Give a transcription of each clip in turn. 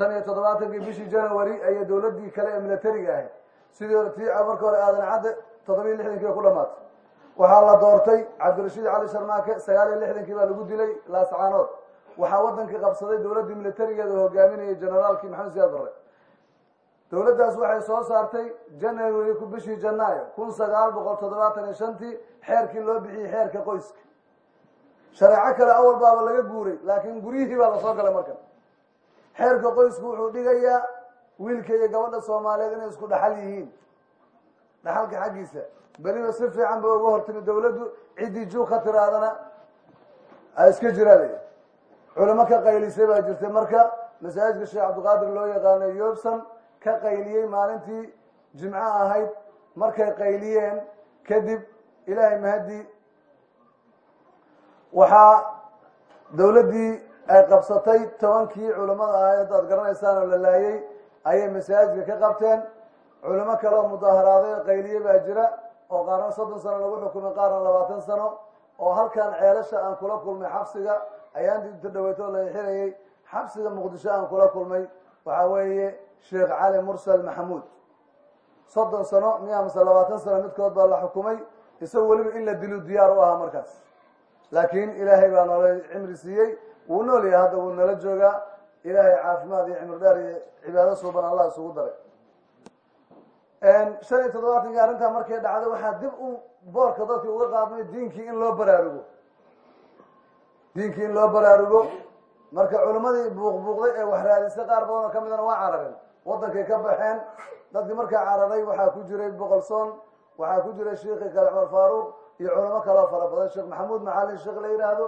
shan iyo toddobaatankii bishii january ayay dowladdii kale ee militariga ahayd. Sidii tii marka hore aadan cadde toddobiyo lixdankii ku dhamaatay waxaa la doortay cabdirashiid cali sharmaake sagaal iyo lixdankii baa lagu dilay laascaanood waxaa wadankii qabsaday dowladdii militarigeeda oo hogaaminayay generaalkii maxamed siyaad barre. Dowladdaas waxay soo saartay january ku bishii janaayo kun sagaal boqol toddobaatan iyo shantii xeerkii loo bixiyey xeerka qoyska. Shareeco kale awal baaba laga guuray laakiin guryihii baa la soo galay markan xeerka qoysku wuxuu dhigayaa wiilka iyo gabadha soomaaliyeed inay isku dhaxal yihiin. Dhaxalka xaggiisa. Beliba si fiican bay uga hortimi dowladdu. Ciddii juuka tiraadana ay iska jiraalay culimo ka qaylisay baa jirtay. Marka masaajidka sheekh cabdiqaadir loo yaqaano yobson ka qayliyey maalintii jimco ahayd. Markay qayliyeen kadib ilaahay mahadii waxaa dowladdii ay qabsatay tobankii culimmada ahayd haddaad garanaysaan oo la laayay ayay masaajidka ka qabteen. Culimo kale oo mudaaharaaday oo qayliye baa jira oo qaarna soddon sano lagu xukumay qaarna labaatan sano oo halkan ceelasha aan kula kulmay xabsiga ayaan inta dhaweyto la xirayay xabsiga muqdisho aan kula kulmay waxaa weeye sheekh cali mursal maxamuud. Soddon sano miya mase labaatan sano midkood baa la xukumay isaga weliba in la dilu diyaar u ahaa markaas. Laakiin ilaahay baa noola cimri siiyey wuu nool yahay hadda wuu nala joogaa ilaahay caafimaad iyo cimri iyo cibaado suuban allah isugu daray. Shan iyo toddobaatankii arrintaa markay dhacday waxaa dib u boorka dadkii uga qaadmay diinkii in loo baraarugo. Diinkii in loo baraarugo. Marka culimmadii buuqbuuqday ee wax raadisay qaar badan oo ka midana waa carareen. Waddankay ka baxeen. Dadkii markaa cararay waxaa ku jiray boqolsoon waxaa ku jiray sheikhi kale cumar faaruuq iyo culamo kaloo fara badan. Sheekh maxamuud macalin sheekh la yidhaahdo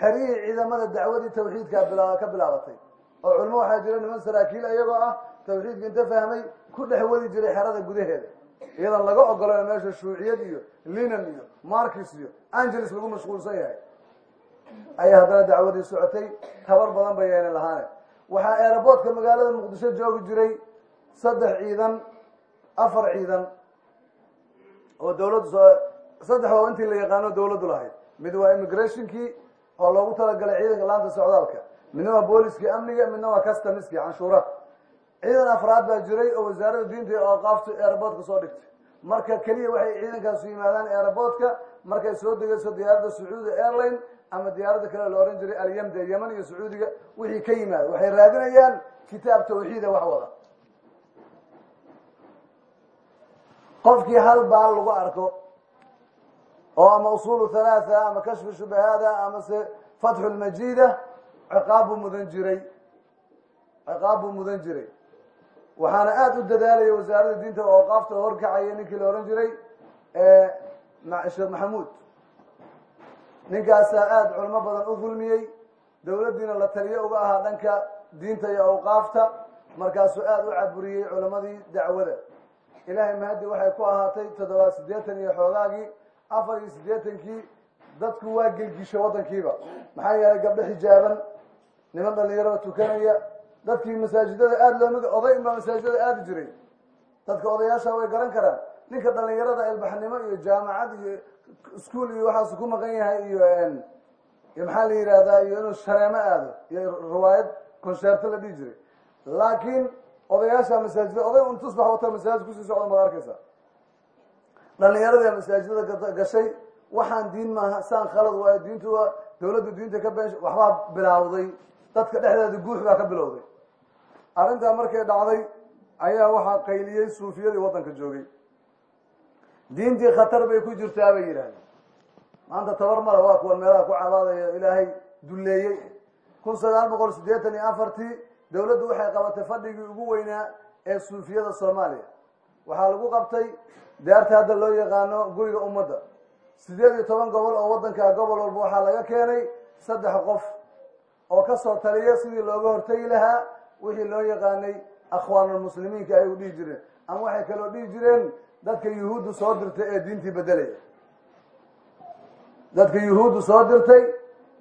xerihii ciidamada dacwadii tawxiidka ka bilaabatay. Oo culimo waxaa jira niman saraakiil iyagoo ah tawxiidka inta fahmay ku dhex wadi jiray xerada gudaheeda. Iyadan laga ogolana meesha shuuciyad iyo linan iyo markis iyo angeles lagu mashquulsan yahay. Ayaa haddana dacwadii socotay tabar badan bay yeena lahaane. Waxaa eeraboodka magaalada muqdisho joogi jiray saddex ciidan afar ciidan oo dawladdu saddex waa intii la yaqaano dawladdu lahayd. Mid waa immigrationkii oo loogu talagalay ciidanka laanta socdaalka. Midna waa booliskii amniga midna waa customiskii canshuura. Ciidan afraad baa jiray oo wasaaradda diinta iyo awqaaftu eeraboodka soo dhigtay. Marka keliya waxay ciidankaasu yimaadaan eeraboodka markay soo degayso diyaaradda sacuudi airline ama diyaaradda kale la ohan jiray alyamda yeman iyo sacuudiga wixii ka yimaada. Waxay raadinayaan kitaab tawxiida wax wada. Qofkii hal baal lagu arko oo ama usuulu halaatha ama kashfu shubahaada ama se fatxu lmajida ciqaab buu mudan jiray ciqaab buu mudan jiray waxaana aada u dadaalaya wasaaradda diinta oo awqaafta horkacaya ninkii la ohan jiray sheekh maxamuud ninkaasaa aada culimo badan u dulmiyey dowladdiina la taliyo uga ahaa dhanka diinta iyo awqaafta markaasuu aada u caburiyey culimadii dacwada ilaahay mahadi waxay ku ahaatay toddobaad siddeetan iyo xoogaagii afar iyo siddeetankii dadku waa gelgisho waddankiiba maxaa yeelay gabdho xijaaban niman dhalinyarada tukanaya dadkii masaajidada aada loo mid oday inbaa masaajidada aadi jiray dadka odayaasha way garan karaan ninka dhalinyarada ilbaxnimo iyo jaamacad iyo iskuol iyo waxaasu ku maqan yahay iyo maxaa la yidhahdaa iyo inuu shareemo aado iyo riwaayad consheerto la dhihi jiray laakiin odayaasha masaajida oday un tusbax wata masaajid ku sii socdan baad arkaysaa dhalinyarada masaajidada gashay waxaan diin maaha saan khalad waayo diintu dawladdu diinta ka been waxbaa bilaawday dadka dhexdeeda guux baa ka bilowday. Arrintaa markay dhacday ayaa waxaa qayliyey suufiyadii waddanka joogay. Diintii khatar bay ku jirtaa bay yidhahdeen maanta tabar male waa kuwan meelaha ku cabaadaya ilaahay dulleeyey. Kun sagaal boqol siddeetan iyo afartii dawladdu waxay qabatay fadhigii ugu weynaa ee suufiyada soomaaliya waxaa lagu qabtay daarta hadda loo yaqaano guriga ummadda. Siddeed iyo toban gobol oo waddanka gobol walba waxaa laga keenay saddex qof oo ka soo taliya sidii looga hortegi lahaa wixii loo yaqaanay akhwaanulmuslimiinka ay u dhihi jireen. Ama waxay kaloo dhihi jireen dadka yuhuuddu soo dirtay ee diintii bedelaya dadka yuhuuddu soo dirtay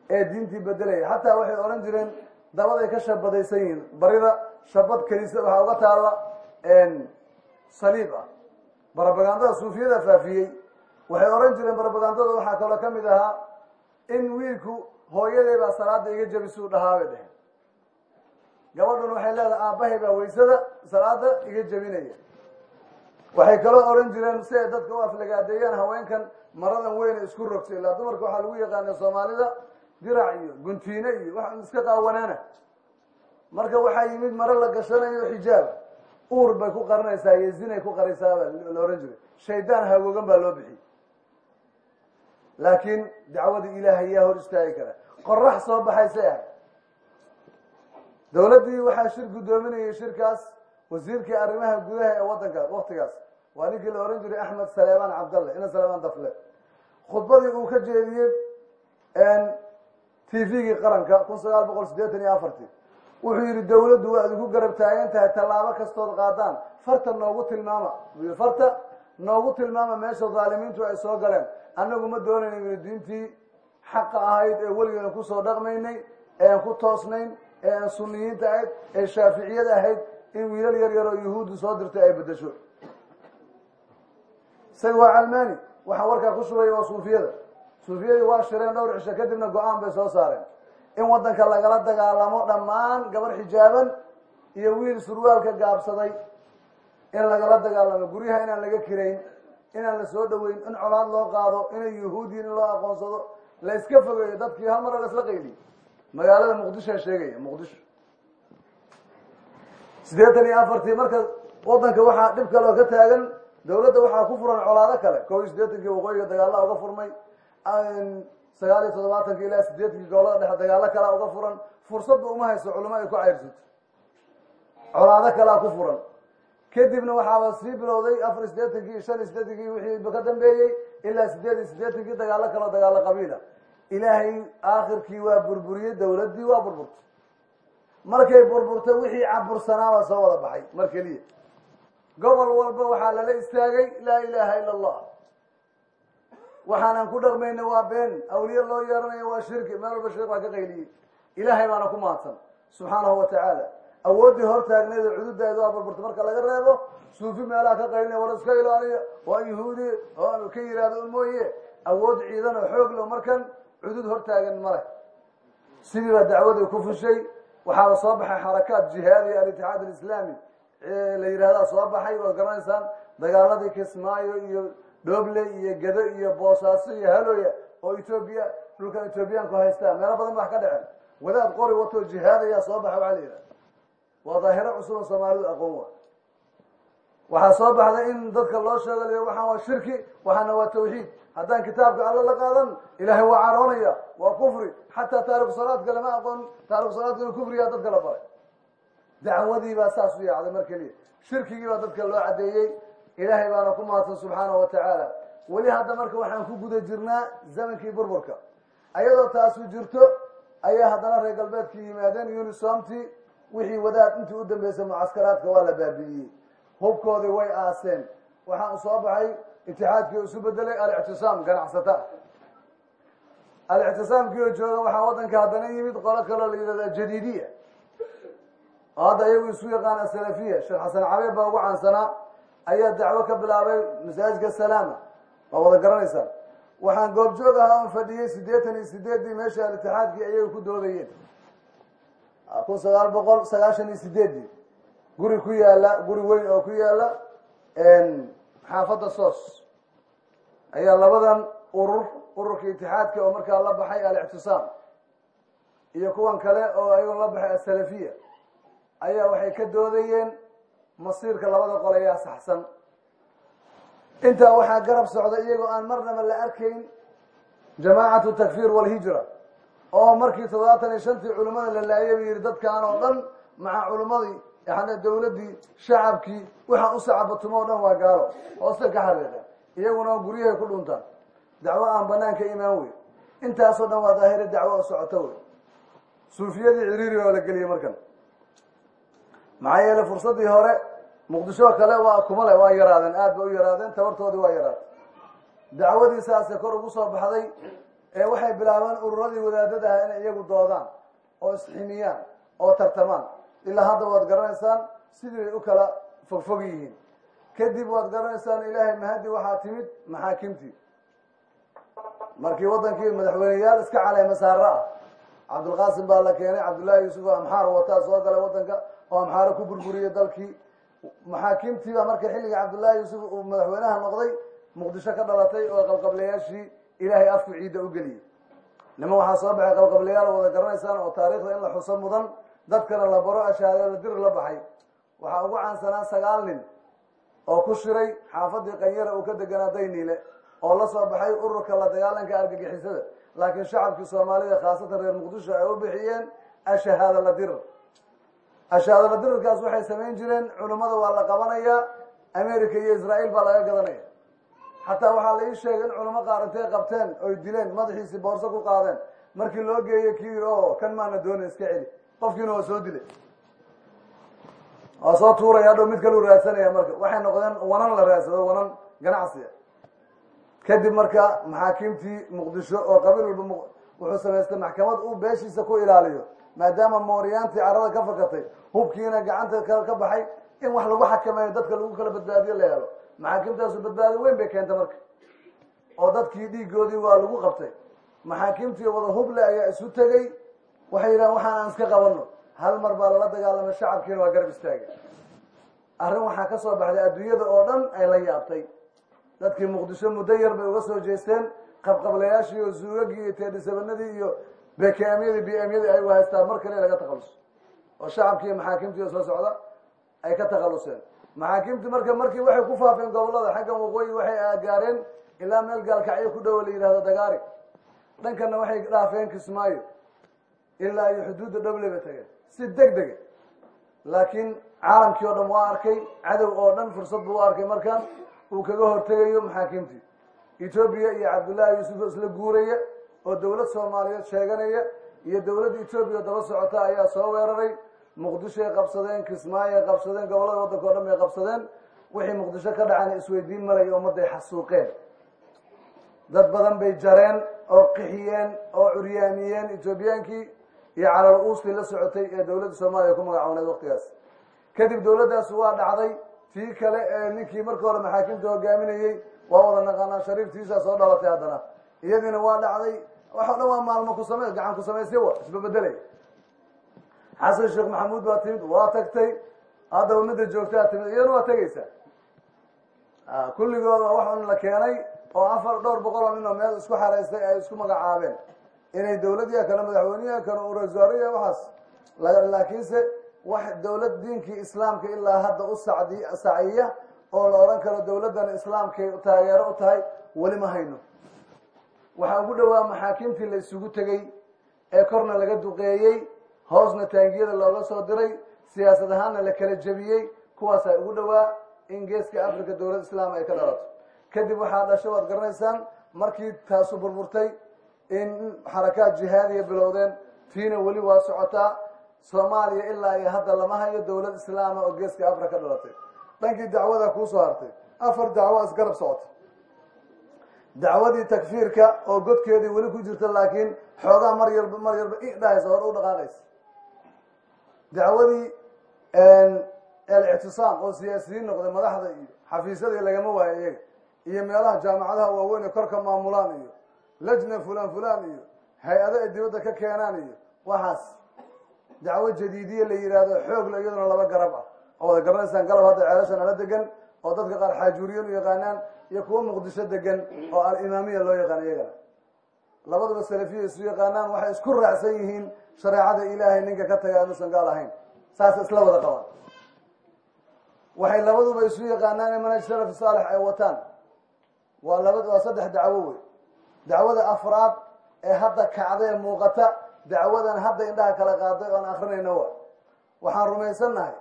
ee diintii bedelaya xataa waxay odhan jireen dabaday ka shabadaysan yihiin barida shabad kaniisa waxaa uga taalla saliib ah barabagandada suufiyada faafiyey. Waxay odhan jireen barabagandada waxaa kaloo ka mid ahaa in wiilku hooyaday baa salaada iga jabisuu dhahaa bay dheheen gabadhuna waxay leedahay aabbahay baa waysada salaada iga jebinaya. Waxay kaloo oran jireen si ay dadka u aflagaadeeyaan haweenkan maradan weyne isku rogta ilaa dumarka waxaa lagu yaqaana soomaalida dirac iyo guntiine iyo waxaan iska qaawanaana marka waxaa yimid maro la gashanayo xijaab uur bay ku qarinaysaa iyo zinay ku qaraysaa la ohan jiray. Shaydaan hagoogan baa loo bixiyey. Laakiin dacwadii ilaahay yaa hor istaagi kara. Qorax soo baxaysay ahay dowladdii waxaa shir guddoominayay shirkaas wasiirkii arrimaha gudaha ee waddanka waktigaas waa ninkii la ohan jiray axmed saleemaan cabdalle ina saleemaan dafle. Khudbadii uu ka jeediyey t v-gii qaranka kun sagaal boqol siddeetan iyo afartii wuxuu yidhi dawladdu waa idinku garab taagan tahay tallaabo kastood qaadaan. Farta noogu tilmaama. Farta noogu tilmaama meesha dhaalimiintu ay soo galeen. Annagu ma doonayna yidhi diintii xaqa ahayd ee weligeena ku soo dhaqmaynay ee aan ku toosnayn ee aan suniyiinta ahayd ee shaaficiyada ahayd in wiilal yar yar oo yuhuuddu soo dirtay ay bedesho isaga waa calmani waxaa warkaa ku shubaya waa suufiyada. Suufiyadii waa shireen dhowr cisho kadibna go'aan bay soo saareen in waddanka lagala dagaalamo dhammaan gabar xijaaban iyo wiil surwaalka gaabsaday. In lagala dagaalamo. Guryaha inaan laga kirayn inaan la soo dhaweyn in colaad loo qaado inay yuhuudiyin in loo aqoonsado la iska fogeeyo dadkii hal mara la isla qayliy magaalada muqdishoa sheegaya muqdisho. Siddeetan iyo afartii marka waddanka waxaa dhib kaloo ka taagan dawladda waxaa ku furan colaado kale. Kow iyo siddeetankii waqooyiga dagaalla uga furmay sagaal iyo toddobaatanki ilaa sideetankii gobollada dhexe dagaalo kalaa uga furan. Fursadba uma hayso culamo ay ku cayrsato. Colaado kalaa ku furan. Kadibna waxaaba sii bilowday afar iyo siddeetankii shan iyo siddeetankii wixii ka dambeeyey ilaa sideed iyo siddeetankii dagaalo kaloo dagaalo qabiila. Ilaahay aakhirkii waa burburiyey dawladdii waa burburtay. Markay burburtay wixii cabursanaabaa soo wada baxay mar keliya. Gobol walba waxaa lala istaagay laa ilaaha ila allah waxaanan ku dhaqmayna waa been awliye loo yeeranayo waa shirki meel walba shirk waa ka qayliyey ilaahay baana ku mahadsan subxaanahu wa tacaala. Awooddii hor taagneed oo burburta marka laga reebo suufi meelaha ka qaylina war iska ilaaliya waa yahuudi oo ka yihahdo un mooye. Awood ciidan oo xoog lo markan cudud hor taagan ma leh. Sidii baa dacwadii ku fushay waxaaba soo baxay xarakaat jihaadi alitixaad alislaami. La yidhahdaa soo baxay waad garanaysaan dagaaladii kismaayo iyo dhoble iyo gedo iyo boosaaso iyo halooya oo etoobiya dhulkan etoobiyaanku haystaa meelo badan baa ka dhaceen. Wadaad qori watoo jihaadayaa soo baxa waxaa la yidhaha waa daahiro cusub oo soomaalidu aqoon wa waxaa soo baxday in dadka loo sheego waxaan waa shirki waxaana waa tawxiid. Haddaan kitaabka alla la qaadan ilaahay waa caroonaya waa kufri. Xataa taariku salaadka lama aqoon taariku salaadka kufriyaa dadka la baray. Dacwadii baa saas u yaacday mar keliya shirkigii baa dadka loo caddeeyey ilaahay baana ku mahadsan subxaanahu wa tacaala. Weli hadda marka waxaan ku guda jirnaa zamankii burburka. Ayadoo taasu jirto ayaa haddana reer galbeedkii yimaadeen unisomti wixii wadaad intii u dambeysay mucaskaraadka waa la baabi'iyey. Hubkoodii way aaseen. Waxaa u soo baxay itixaadkii isu bedelay alictisaam ganacsata. Alictisaamkii oo jooga waxaa waddanka haddana yimid qolo kaloo la yidhahda jadiidiya. Oo hadda iyagu isu yaqaan asalafiya sheekh xasan cabeeb baa ugu caansanaa ayaa dacwo ka bilaabay masaajidka salaama waa wada garanaysaan waxaan goobjoog ahaa on fadhiyey siddeetan iyo sideeddii meesha alitixaadkii ayaga ku doodayeen. Kun sagaal boqol sagaashan iyo sideeddii guri ku yaalla guri weyn oo ku yaalla xaafadda soos. Ayaa labadan urur ururka itixaadka oo markaa la baxay alictisaam iyo kuwan kale oo ayagoo la baxay asalafiya ayaa waxay ka doodayeen masiirka labada qol ayaa saxsan. Intaa waxaa garab socda iyagoo aan marnaba la arkayn jamaacatu takfiir walhijra oo markii toddobaatan iyo shantii culimmada la laayay buu yidhi dadkaan oo dhan maca culimmadii yani dawladdii shacabkii waxaan u sacabatumo o dhan waa gaalo hoosta ka xariiqeen iyaguna guryahay ku dhuntaan dacwo aan banaanka imaan wey intaasoo dhan waa daahira dacwo oo socoto wey suufiyadii ciriiri oo la geliyey markan maxaa yeelay fursaddii hore muqdisho kale waa kuma le waa yaraadeen aad ba u yaraadeen tabartoodii waa yaraatay. Dacwadii saase kor ugu soo baxday ee waxay bilaabeen ururadii wadaadada ah inay iyagu doodaan oo isximiyaan oo tartamaan. Ilaa hadda waad garanaysaan sidii bay u kala fogfog yihiin. Kadib waad garanaysaan ilaahay mahadi waxaa timid maxaakimtii. Markii waddankii madaxweyneyaal iska caleyma saaro ah cabdulqaasim baa la keenay cabdullaahi yuusuf amxaar wataa soo galay wadanka oo amxaaro ku burburiyey dalkii. Maxaakiimtii baa marka xilliga cabdullaahi yuusuf uu madaxweynaha noqday muqdisho ka dhalatay oo qabqablayaashii ilaahay afku ciidda u geliyey niman waxaa soo baxay qabqablayaal wada garanaysaan oo taariikhda in la xuso mudan dadkana la baro ashaado la dir la baxay. Waxaa ugu caansanaa sagaal nin oo ku shiray xaafadii qanyara uu ka deganaa dayniile oo la soo baxay ururka la dagaalanka argagixisada. Laakiin shacabkii soomaalida khaasatan reer muqdisho ay u bixiyeen ashahaada la dirir ashahaada la dirirkaas waxay samayn jireen culummada waa la qabanayaa america iyo israa'iil baa laga gadanaya. Xataa waxaa la ii sheegay in culamo qaar intay qabteen oy dileen madaxiisii boorso ku qaadeen. Markii loo geeyey kii yidhi o kan maana doona iska celi. Qofkiina waa soo dilay. Waa soo tuuraya hadhow mid kalu raadsanaya marka. Waxay noqdeen wanan la raadsado wanan ganacsiga kadib marka maxaakiimtii muqdisho oo qabiil walba wuxuu samaystay maxkamad uu beeshiisa ku ilaaliyo maadaama mooriyaantii carada ka fakatay hubkiina gacanta ka baxay in wax lagu xakameeyo dadka lagu kala badbaadiyo la helo. Maxaakiimtaasu badbaadi weyn bay keentay marka. Oo dadkii dhiigoodii waa lagu qabtay. Maxaakiimtii wada huble ayaa isu tegey waxay yidhahan waxaan aan iska qabano. Hal mar baa lala dagaalamay shacabkiina waa garab istaagay. Arrin waxaa ka soo baxday adduunyada oo dhan ay la yaabtay dadkii muqdisho muddo yar bay uga soo jeesteen qabqablayaashii iyo suugagii iyo teedhisabanadii iyo bkmyadii b myadii ay haystaan mar kale laga takhaluso. Oo shacabkii iyo maxaakiimtii soo socda ay ka takhaluseen. Maxaakiimtii marka markii waxay ku faafeen gobollada xaggan waqooyi waxay gaareen ilaa meel gaalkacyo ku dhowo la yidhahdo dagaari dhankana waxay dhaafeen kismaayo ilaa iyo xuduudda dhoble bay tageen si deg dega laakiin caalamkii oo dhan waa arkay cadow oo dhan fursad buu u arkay markaan uu kaga hortegayo maxaakiimtii etoobiya iyo cabdullaahi yuusuf isla guuraya oo dowlad soomaaliyeed sheeganaya iyo dowladda etoobiya daba socota ayaa soo weeraray. Muqdishoay qabsadeen kismaayoay qabsadeen gobollada waddanka o dhan bay qabsadeen wixii muqdisho ka dhacana isweydiin malaya ummadday xasuuqeen. Dad badan bay jareen oo qixiyeen oo curyaamiyeen etoobiyaankii iyo calal uustii la socotay ee dowladda soomaaliya ku magacooneed waqtigaas. Kadib dowladdaas waa dhacday tii kale ee ninkii marka hore maxaakiimta hogaaminayey waa wada naqaanaa shariiftiisaa soo dhalatay haddana. Iyadiina waa dhacday wax o dhan waa maalmo ku same gacan ku samaysya wa isbabedelay xasan sheekh maxamuud baa timid waa tagtay. Haddaba midda joogtaa timid iyadana waa tegeysaa kulligooda wax un la keenay oo afar dhowr boqol oo nin oo meel isku xaraystay ay isku magacaabeen. Inay dowladya kana madaxweyneya kana urasaariya waxaas laakiinse wax dowlad diinkii islaamka ilaa hadda u sacdi saciya oo la odhan karo dowladdan islaamkay taageero u tahay weli ma hayno. Waxaa ugu dhowaa maxaakiimtii la isugu tegey ee korna laga duqeeyey hoosna taangiyada looga soo diray siyaasad ahaanna la kala jebiyey kuwaasaa ugu dhowaa in geeska africa dowlad islaam ay ka dhalato. Kadib waxaa dhasho waad garanaysaan markii taasu burburtay in xarakaad jihaadiya bilowdeen tiina weli waa socotaa soomaaliya ilaa iyo hadda lama hayo dowlad islaama oo geeska africa ka dhalatay. Dhankii dacwada kuusoo hartay. Afar dacwo isgarab socota dacwadii takfiirka oo godkeedii weli ku jirta laakiin xoogaa mar yarba mar yarba idhahaysa hor u dhaqaaqaysa. Dacwadii alictisaam oo siyaasiyiin noqday madaxda iyo xafiisyadii lagama waayo iyaga iyo meelaha jaamacadaha waaweyn ee korka maamulaan iyo lajna fulan fulan iyo hay'ado ay dibadda ka keenaan iyo waxaas dacwo jadiidiya la yidhaahdo xoogla iyaduna laba garab ah. Oo wada garanaysaan galab hadda ceelasha nala degan oo dadka qaar xaajuuriyan u yaqaanaan iyo kuwo muqdisho degan oo alimaamiya loo yaqaan iyagana. Labaduba salafiya isu yaqaanaan waxay isku raacsan yihiin shareecada ilaahay ninka ka taga inuusan gaal ahayn. Saas isla wada qabaan waxay labaduba isu yaqaanaan in manhaj salafi saalix ay wataan. Waa laba waa saddex dacwo wey dacwada afraad ee hadda kacda ee muuqata dacwadan hadda indhaha kala qaaday oan akrinayna wa. Waxaan rumaysannahay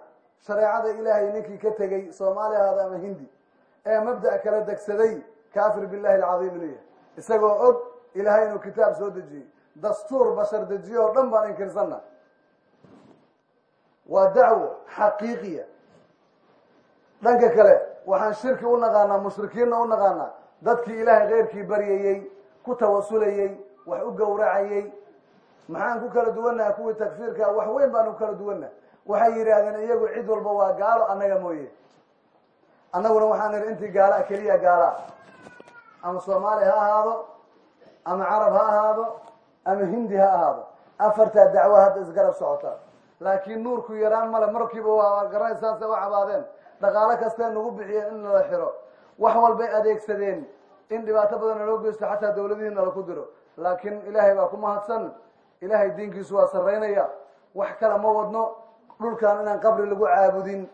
shareecada ilaahay ninkii ka tegey soomaali ahaada ama hindi ee mabda' kala degsaday kaafir billahi alcadiim inuu yahay isagoo og ilaahay inuu kitaab soo dejiyey. Dastuur bashar dejiye oo dhan baan inkirsanna waa dacwo xaqiiqiya. Dhanka kale waxaan shirki u naqaanaa mushrikiinna u naqaanaa. Dadkii ilaahay keyrkii baryayey ku tawasulayey wax u gowracayey maxaan ku kala duwannaha kuwii takfiirka wax weyn baan ku kala duwannaha waxay yidhaahdeen iyagu cid walba waa gaalo annaga mooye. Annaguna waxaan nidhi intii gaala keliya gaalaa ama soomaali ha ahaado ama carab ha ahaado ama hindi ha ahaado. Afartaa dacwo hadda isgarab socotaa laakiin nuurku yaraan male markiiba waa garanay saasay u cabaadeen. Dhaqaalo kastee nagu bixiyeen in nala xiro. Wax walbay adeegsadeen. In dhibaato badan naloo geysto xataa dawladihii nala ku diro. Laakiin ilaahay baa ku mahadsan ilaahay diinkiisu waa sarraynaya wax kale ma wadno. Dhulkan inaan qabri lagu caabudin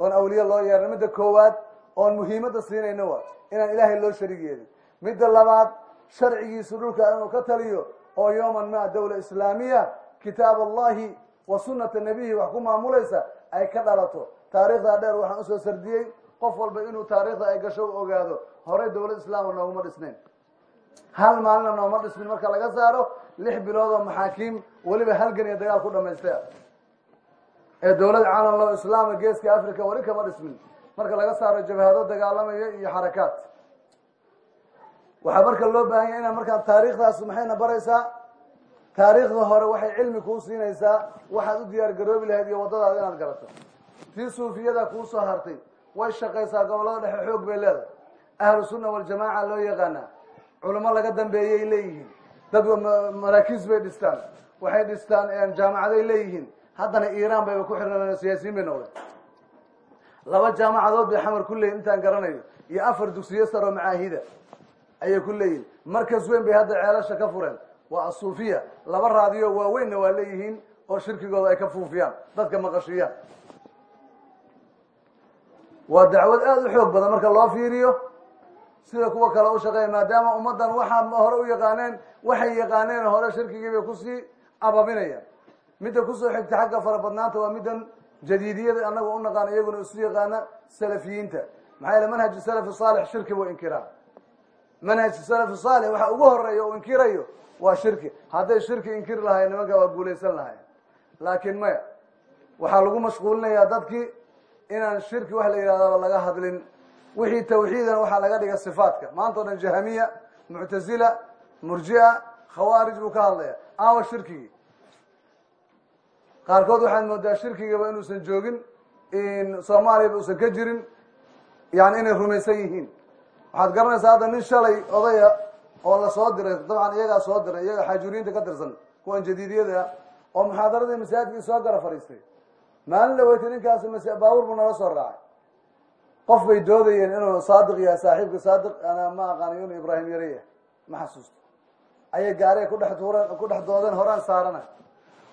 oon awliye loo yeerno midda koowaad oon muhiimadda siinayno waa inaan ilaahay loo sharig yeelin midda labaad sharcigiisu dhulka inuu ka taliyo oo yooman ma dawla islaamiya kitaab allahi wa sunata nabiyi wax ku maamulaysa ay ka dhalato. Taariikhdaa dheer waxaan u soo sardiyey qof walba inuu taariikhda ay gasho u ogaado horey dawlad islaama nooguma dhisnayn hal maalina nooma dhismin marka laga saaro lix bilood oo maxaakiim weliba halgan iyo dagaal ku dhamaystay ee dawlad caalam loo islaama geeska africa weli kama dhismin. Marka laga saaro jabhado dagaalamaya iyo xarakaat waxaa marka loo baahanya inaan markaan taariikhdaas maxayna baraysaa? Taariikhda hore waxay cilmi kuu siinaysaa waxaad u diyaar garoobi lahayd iyo waddadaada inaad garato tii suufiyada kuu soo hartay way shaqaysaa gobollada dhexe xoog bay leedahay. Ahlu sunna waljamaaca loo yaqaanaa. Culamo laga dambeeyay leeyihiin dad maraakiis bay dhistaan. Waxay dhistaan jaamacaday leeyihiin. Haddana iiraan bayba ku xirnaan siyaasiyiin bay noqdeen. Laba jaamacadood bay xamar ku leeyihiin intaan garanayo. Iyo afar dugsiyo saroo macaahida ayay ku leeyihiin markas weyn bay hadda ceelasha ka fureen. Waa asuufiya laba raadiyo waaweynna waa leeyihiin oo shirkigooda ay ka fuufiyaan. Dadka maqashiyaan waa dacwad aada u xoog badan. Marka loo fiiriyo sida kuwa kale u shaqeeya maadaama ummaddan waxaa hore u yaqaaneen waxay yaqaaneen hore shirkigii bay ku sii ababinayaan midda ku soo xigta xagga farabadnaanta waa middan jadiidiyada annaga u naqaan iyaguna isu yaqaana salafiyiinta. Maxaa yaele manhaju salafi saalix shirki buu inkiraa. Manhaj salafi saalix waxa ugu horreeya u inkirayo waa shirki. Hadday shirki inkiri lahayen nimanka waa guulaysan lahayen laakiin maya waxaa lagu mashquulinayaa dadkii inaan shirki wax la yidhahdaba laga hadlin wixii tawxiidana waxaa laga dhiga sifaatka. Maanta o dhan jahamiya muctazila murjia khawaarij buu ka hadlaya aawa shirkigii. Qaarkood waxaad moodaa shirkigaba inuusan joogin soomaaliyaba uusan ka jirin yani inay rumaysan yihiin. Waxaad garanaysaa hadda nin shalay odaya oo la soo diray dabcan iyagaa soo diray iyaga xaajuriinta ka tirsan kuwan jadiidiyada oo muxaadaradii masaajidkii soo gara fadhiistay maalin la weytay ninkaasi mas baabuur buu nala soo raacay qof bay doodayeen inuu saadiq yahay saaxiibka saadiq ana ma aqaani inuu ibraahim yare yahay. Ma xasuusto. Ayay gaariga kudhex tuureen ku dhex doodeen horaan saarana.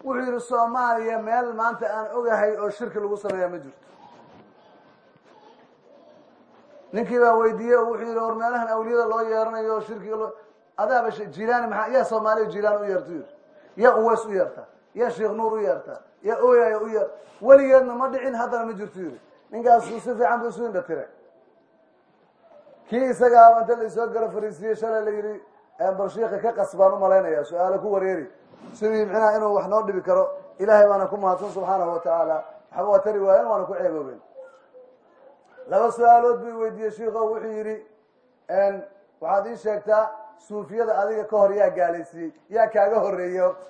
Wuxuu yihi soomaaliya meel maanta aan ogahay oo shirki lagu sameeya ma jirto. Ninkii baa weydiiyey oo wuxuu yihi war meelahan awliyada loo yeeranayo oo shirkiga loo adaaba jilaani maaa yaa soomaaliya jilaan u yeerta yiri yaa uweys u yeerta. Yaa sheekh nuur u yeerta. Yaa ooyaya u yeer weligeedna ma dhicin haddana ma jirto yiri ninkaasu si fiican bu isu indha tire kii isagaa inta laisoo gala fariisiyey shalay la yihi bal ka qasbaan u malaynaya su'aalo ku wareeri. Sidii micnaha inuu wax noo dhibi karo ilaahay baana ku mahadsan subxaanahu watacaala waxba waa tari waayen waana ku ceebooben laba su'aalood buu weydiiyey shiiko wuxuu yihi waxaad ii sheegtaa suufiyada adiga ka hor yaa gaalaysiiyey yaa kaaga horeeyey horta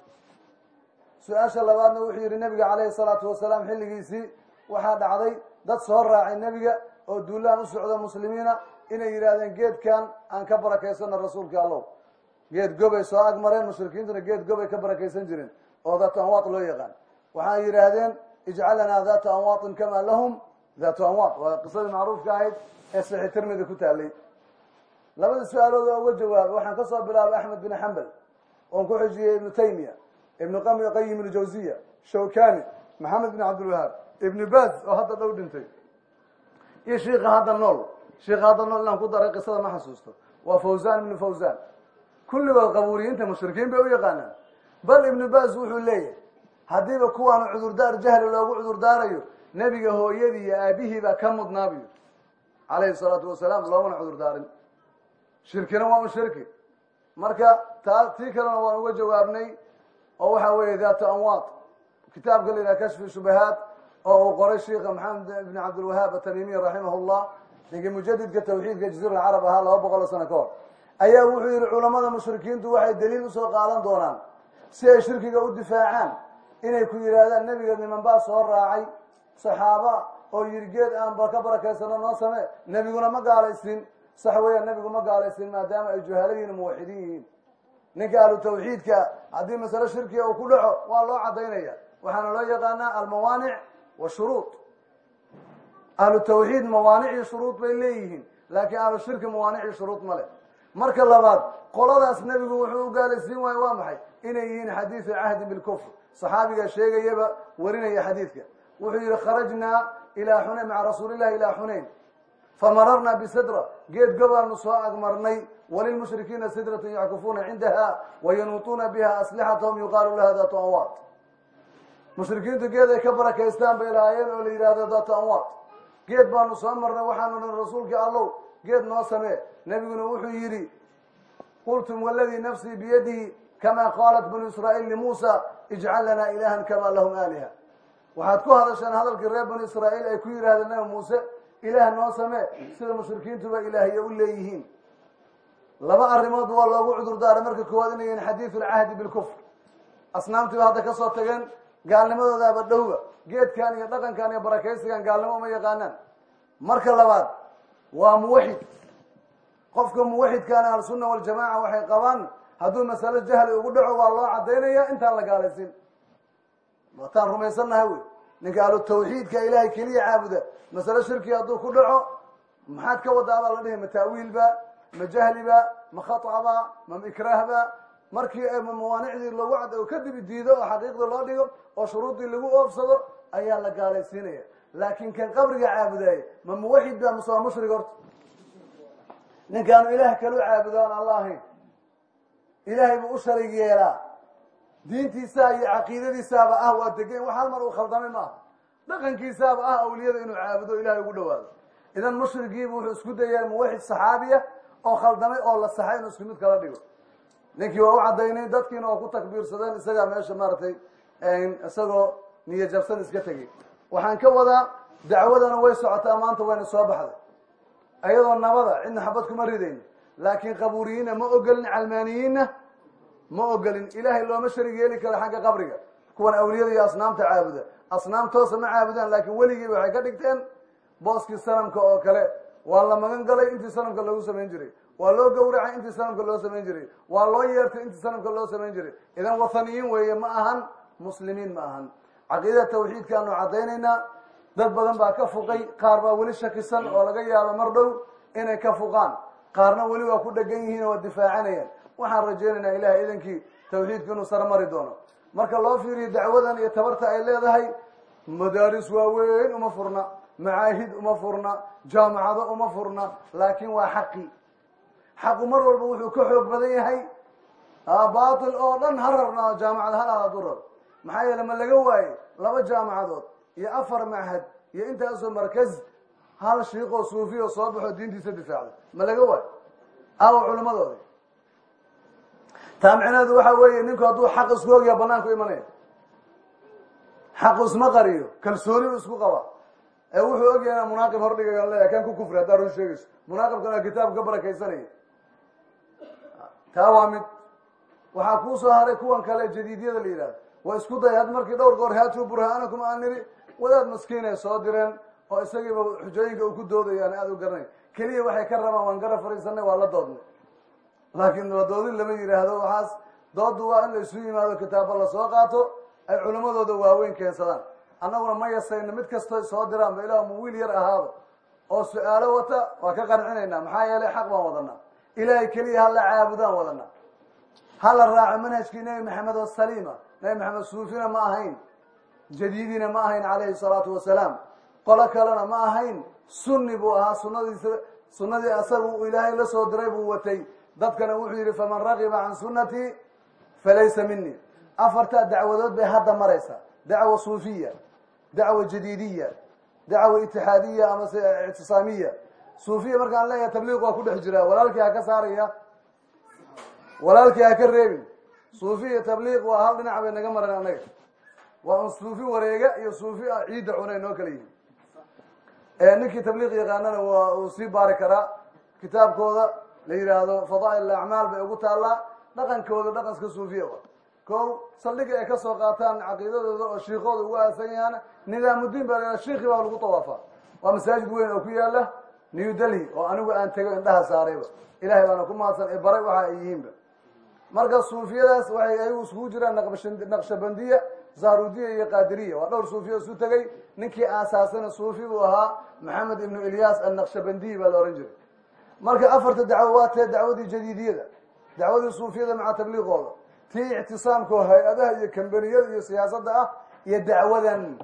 su'aasha labaadna wuxuu yihi nabiga calayhi salaatu wasalaam xilligiisii waxaa dhacday dad soo raacay nebiga oo duulaan u socda muslimiina inay yidhaahdeen geedkan aan ka barakaysano rasuulka allow. Geed gobay soo agmareen mushrikiintuna geed gobay ka barakaysan jireen oo daatu anwaad loo yaqaan. Waxay yidhaahdeen ijcalanaa daata anwaatin kama lahum daatu anwaad waa qisadii macruufka ahayd ee saxi tirmidi ku taalay labada su'aalood waa uga jawaabay. Waxaan ka soo bilaabay axmed bin xambal oon ku xijiyey ibnu taymiya ibnu qayim iljawziya shawkani maxamed bin cabdilwahaab ibni baz oo hadda dhow dhintay. Iyo shiika hadda nool. Shiika hadda nool inaan ku daray qisada ma xasuusto. Waa fawzan ibnu fawzan kulligood qabuuriyiinta mushrikiin bay u yaqaanaan. Bal ibnu baz wuxuu leeyahay haddiiba kuwaana cudurdaar jahli loogu cudurdaarayo nebiga hooyadii iyo aabihii baa ka mudnaabiyo. Calayhi salaatu wasalaam loomana cudurdaarin. Shirkina waa un shirki. Marka taa tii kalena waan uga jawaabnay oo waxa weeye daatu anwaad kitaabka la yidhaha kashfi shubahaat oo uu qoray sheika maxamed ibn cabdilwahaab atamimiy raximah llah ninkii mujadidka tawxiidka jaziira alcarab ahaa laba boqol sano ka hor ayaa wuxuu yihi culamada mushrikiintu waxay daliil u soo qaadan doonaan si ay shirkiga u difaacaan inay ku yidhaahdaan nebiga niman baa soo raacay saxaaba oo yidhi geed aan ka barakaysano noo samee nebiguna ma gaalaysiin sax weeyaan nebigu ma gaalaysiin maadaama ay juhaaladiina muwaxidiin. Yihiin ninka ahlu tawxiidka haddii masale shirkiga uu ku dhaco waa loo cadaynaya waxaana loo yaqaanaa almawaanic washuruud ahlu tawxiid mawaanic iyo shuruud bay leeyihiin laakiin ahlu shirki mawaanic iyo shuruud ma leh. Marka labaad qoladaas nebigu wuxuu u gaalaysiin waaye waa maxay? Inay yihiin xadiidu cahdi bilkufr saxaabiga sheegayaba warinaya xadiidka. Wuxuu yihi kharajnaa ilaa xunayn maca rasuulillahi ilaa xunayn. Famararnaa bisidra. Geed gobaanu soo agmarnay. Walilmushrikiina sidratun yackufuuna cindaha wayanuutuuna biha aslixatahum yuqaalu laha datu anwaat mushrikiintu geed ay ka barakaystaan bay lahaayeen oo la yidhahdo datu anwaat geed baanu soo marnay waxaanu nihi rasuulkii allow geed noo samee. Nebiguna wuxuu yidhi qultum waladii nafsii biyadihi kama qaalat banu israa'iil limuusa ijcal lanaa ilahan kama lahum aaliha. Waxaad ku hadasheen hadalkii reer banu israa'iil ay ku yidhahdeen nabi muuse ilaah noo samee. Sida mushrikiintuba ilaahya u leeyihiin. Laba arrimood waa loogu cudur daaray marka koowaad inay yihiin xadiidu lcahdi bilkufr asnaamtiiba hadda ka soo tageen gaalnimadoodaaba dhowba geedkan iyo dhaqankan iyo barakaysigan gaalnimo uma yaqaanaan. Marka labaad waa muwaxid qofka muwaxidkaana ahlusunna waljamaca waxay qabaan hadduu masalo jahli ugu dhaco waa loo cadaynaya intaan la gaalaysin. Waataan rumaysannahay wey. Ninka ahlu tawxiidka ilaahay keliya caabuda masalo shirki hadduu ku dhaco maxaad ka wadaabaa la dhihi ma taawiilba ma jahliba ma khaطaba ma ikraahba markii mawaanicdii lagu cad kadib diido oo xaqiiqda loo dhigo oo shuruuddii lagu oofsado ayaa la gaalaysiinaya. Laakin kan qabriga caabudaaye ma muwaxid ba mase waa mushrig horta ninkaanu ilaah kalu caabudo aan alla ilaahay buu u sharig yeelaa. Diintiisaa iyo caqiidadiisaaba ah waa degan wax hal mar uu khaldamay maaha. Dhaqankiisaaba ah awliyada inuu caabudo ilahay ugu dhawaado. Idan mushrigiibu wuxuu isku dayaa muwaxid saxaabiya oo khaldamay oo la saxay inuu isku mid kala dhigo ninkii waa u cadaynay dadkiina oo ku takbiirsadeen isagaa meesha maaragtay isagoo niyo jabsan iska tegay waxaan ka wadaa dacwadana way socotaa maanta wayna soo baxday. Ayadoo nabada cidna xabad kuma ridayn laakiin qabuuriyiinna ma ogolin calmaaniyiinna ma ogolin. Ilaahay looma sharig yeeli karo xagga qabriga. Kuwan awliyada iyo asnaamta caabuda asnaam toosa ma caabudaan laakiin weligii waxay ka dhigteen booskii sanamka oo kale. Waa la magan galay intii sanamka lagu samayn jiray waa loo gawracay intii sanamka loo samayn jiray. Waa loo yeertay intii sanamka loo samayn jiray. Idan wathaniyiin weeye ma ahan. Muslimiin ma ahan. Caqiidada tawxiidkaanu caddaynaynaa dad badan baa ka fuqay. Qaar baa weli shakisan oo laga yaabo mar dhow inay ka fuqaan. Qaarna weli waa ku dhegan yihiin oo waa difaacanayaan waxaan rajaynaynaa ilahay idankii tawxiidku inuu sarmari doono. Marka loo fiiriyo dacwadan iyo tabarta ay leedahay madaaris waaweyn uma furna. Macaahid uma furna. Jaamacado uma furna. Laakin waa xaqi xaqu mar walba wuxuu ka xoog badan yahay. Batil oo dhan ha rarnaa jaamacad hal hadduu raro maxaa yeele ma laga waaye laba jaamacadood iyo afar machad iyo intaasoo markaz hal shiiqoo suufiya soo baxoo diintiisa difaacda. Ma laga waayo aawa culimadoodi taa micnaheedu waxa weeye ninku hadduu xaq isku ogyaa banaanku imanaya. Xaqu isma qariyo kalsooni u isku qaba. Ee wuxuu ogyahay inaa munaaqib hordhigayo leeyahay kan ku kufri haddaa run sheegayso. Munaaqibkan waa kitaabka ka barakaysanaya taa waa mid waxaa kuu soo haray kuwan kale jadiidyada la yidhahdo waa isku day had markii dhowr goor haatuu burhaanakum aan niri wadaad maskiinay soo direen oo isagiiba xujooyinka uu ku doodayaan aada u garanay keliya waxay ka rabaan waan gara fariisanay waa la doodnay. Laakiin la doodin lama yidhaahdo waxaas doodu waa in la isu yimaado kitaaba la soo qaato ay culimmadooda waaweyn keensadaan. Annaguna ma yasayno mid kastoy soo diraan ba ilaah mu wiil yar ahaado oo su'aalo wata waa ka qancinaynaa maxaa yeelay xaq baan wadanaa ilaahay keliya hala caabudaan wadanaa hala raaco manhajkii nebi maxamed oo saliima. Nebi maxamed suufina ma ahayn. Jadiidina ma ahayn calayhi salaatu wasalaam. Qolo kalena ma ahayn. Sunni buu ahaa sunadiisa sunnadii asaga uu ilaahay la soo diray buu watay. Dadkana wuxuu yidhi faman ragiba can sunnatii falaysa mini afartaa dacwadood bay hadda maraysaa dacwa suufiya dacwa jadiidiya dacwa itixaadiya amase ictisaamiya suufiya markaan leeyahay tabliiq waa ku dhex jiraa walaalkii ha ka saaraya walaalkii ha ka reebin suufiya tabliiq waa hal dhinac bay naga maran annaga waa un suufi wareega iyo suufi ciidda cunay noo kala yihiin ninkii tabliiq yaqaanana waa uu sii baari karaa kitaabkooda la yidhaahdo fadaa'il acmaal bay ugu taallaa dhaqankooda dhaqanska suufiya wa ko saldhiga ay ka soo qaataan caqiidadooda oo shiikooda ugu aasan yahaana nidaamudiin baa la shiikhi baa lagu tawaafaa. Waa masaajid weyn oo ku yaalla new delhi oo anigu aan tego indhaha saarayba. Ilahay baana ku mahadsan ee baray waxa ay yihiinba. Marka suufiyadaas waxay ayagu iskugu jiraan naqshabandiya zahrudiya iyo qaadiriya. Waa dhowr suufiya isu tegey ninkii aasaasana suufi buu ahaa maxamed ibnu ilyas annaqshabandiy baa la ohan jiray. Marka afarta dacwo waa tee dacwadii jadiidiyada. Dacwadii suufiyada maca tabliiqooda. Tii ictisaamkao hay'adaha iyo kambaniyada iyo siyaasadda ah iyo dacwadan.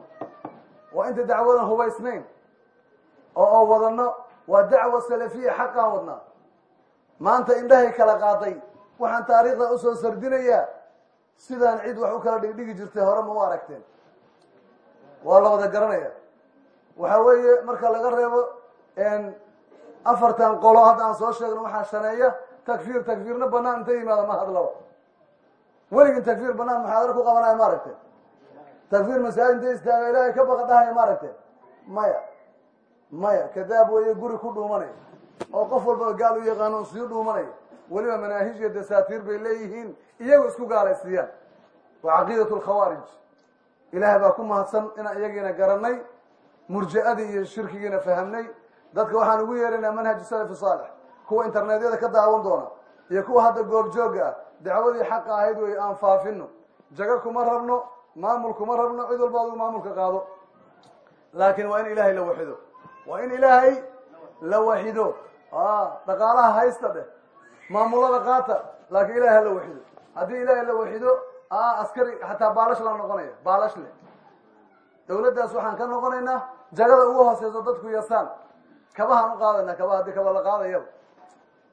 Waa inta dacwadan hubaysnayn. Oo oo wadano waa dacwa salafiya xaqaan wadnaa maanta indhahay kala qaaday. Waxaan taariikhda u soo sardinayaa sidaan cid wax u kala dhigdhigi jirtay hore ma u aragteen. Waa la wada garanaya. Waxa weeye marka laga reebo afartan qolo hadda aan soo sheegno waxaa shaneeya takfiir takfiirna banaan inta yimaada ma hadlaba weligin takfiir banaan muxaadaro ku qabanaya ma aragteen. Takfiir masaajid inta istaaga ilaahay ka baqa dhahaya ma maya maya kadaab weeye guri ku dhuumanaya oo qof walba gaal u yaqaano sii dhuumanaya weliba iyo dasaatiir bay leeyihiin iyagu isku gaalaysiiyaan. Waa caqiidat lkhawaarij ilaahay baa ku mahadsan inaan iyagiina garanay murji'adii iyo shirkigiina fahamnay. Dadka waxaan ugu yeeraynaa manhaju salafi saalix. Kuwa internetyada ka daawan doona iyo kuwa hadda goobjooga ah. Dacwadii xaqa ahayd wey aan faafino jago kuma rabno maamul kuma rabno cid walba adigu maamulka qaado. Laakiin waa in ilaahay la waxido waa in ilaahay la waxido. Dhaqaalaha haysta dheh. Maamulada qaata laakiin ilahay hala waxido. Haddii ilaahay la waxido askari xataa baalash la noqonaya. Baalash leh. Dawladdaas waxaan ka noqonaynaa jagada ugu hooseyso dadku yasaan. Kabahaan u qaadayna kaba haddii kaba la qaadayaba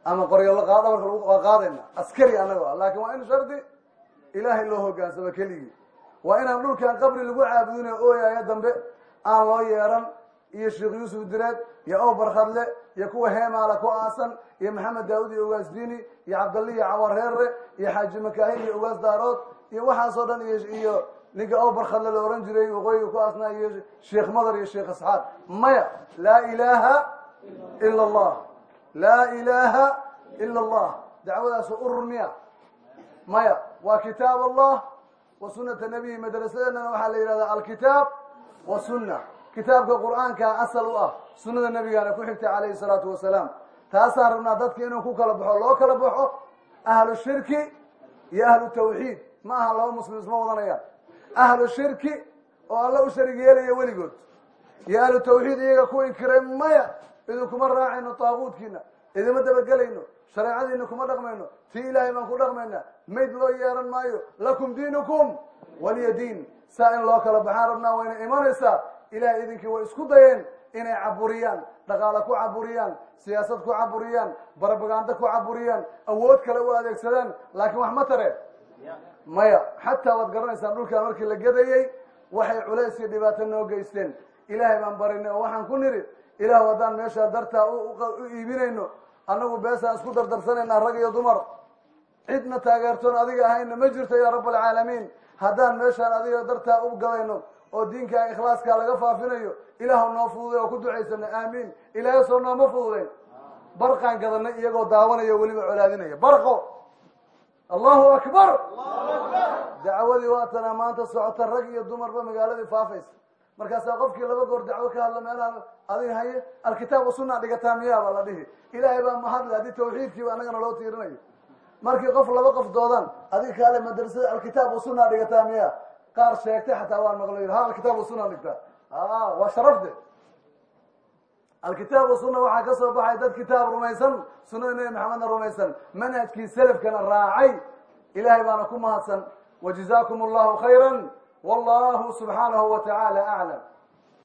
ama qoryo la qaad dhabarka waa qaadayna. Askari anago ah laakiin waa in shardi ilaahay loo hogaansamo keligii. Waa inaan dhulkan qabri lagu caabudina ooyaya dambe aan loo yeeran iyo sheekh yuusuf direed iyo obar khadle iyo kuwa heemaala ku aasan iyo maxamed daawud iyo ugaas diini iyo cabdalli iyo cawareere iyo xaaji makaahil iyo ugaas daarood iyo waxaasoo dhan iyo ninka obar khadle la ohan jiray waqooyiga ku aasnaa iyo sheekh madar iyo sheekh isxaaq maya laa ilaaha ila allah laa ilaaha ila allah dacwadaas urur miya. Maya waa kitaab allah wa sunata nabiyi madrasadeenana waxaa la yidhahdaa alkitaab wa sunna kitaabka qur'aankaa asal u ah sunnada nabigaana ku xigtay calayhi salaatu wasalaam. Taasaan rabnaa dadka inuu ku kala baxo loo kala baxo? Ahlu shirki iyo ahlu tawxiid. Ma aha laba muslim isma wadanayaan ahlu shirki oo alla u sharig yeelaya weligood. Iyo ahlu tawxiid iyaga ku inkiray maya idinkuma raacayno taaguudkiina idima dabagelayno shareecadiina kuma dhaqmayno. Tii ilaahay baan ku dhaqmayna. Mayd loo yeeran maayo lakum diinukum waliya diin. Saa in loo kala baxaan rabnaa wayna imanaysaa ilahay idinkii way isku dayeen inay caburiyaan dhaqaale ku caburiyaan siyaasad ku caburiyaan barabagando ku caburiyaan awood kale u adeegsadaan. Laakiin wax ma tare. Maya xataa waad garanaysaan dhulkaa markii la gedayey waxay culays iyo dhibaato noo geysteen. Ilaahay baan barinay oo waxaan ku nidhi ilaah haddaan meeshaa dartaa u iibinayno annagu beesaan isku dardarsanaynaa rag iyo dumar. Cidna taageertoon adiga ahayna ma jirto yaa rabb alcaalamiin haddaan meeshaan adiga dartaa u gadayno oo diinkaa ikhlaaskaa laga faafinayo ilaahu noo fududay oo ku ducaysana aamiin ilaahay soo nooma fududayn. Barqaan gadanay iyagoo daawanaya weliba colaadinaya. Barqo! Allahu akbar! Dacwadii waatanaa maanta socota rag iyo dumarba magaaladii faafaysa. Markaasaa qofkii laba goor dacwo ka hadla meelaha adiga haye alkitaab wasunaa dhigataa miyaaba la dhihi. Ilaahay baa mahadle haddii tawxiidkiiba annagana loo tiirinayo. Markii qof laba qof doodaan adiga kaale madrasada alkitaab wasunaa dhigataa miya qaar sheegtay xataa waan maqlo yidhi ha alkitaab wasuna dhigtaa waa sharafde alkitaab wasuna waxaa ka soo baxay dad kitaab rumaysan sunada nebi maxamedna rumaysan. Manhajkii selafkana raacay. Ilahay baana ku mahadsan. Wajazakum allahu khayra wallahu subxaanahu wa tacaala aclam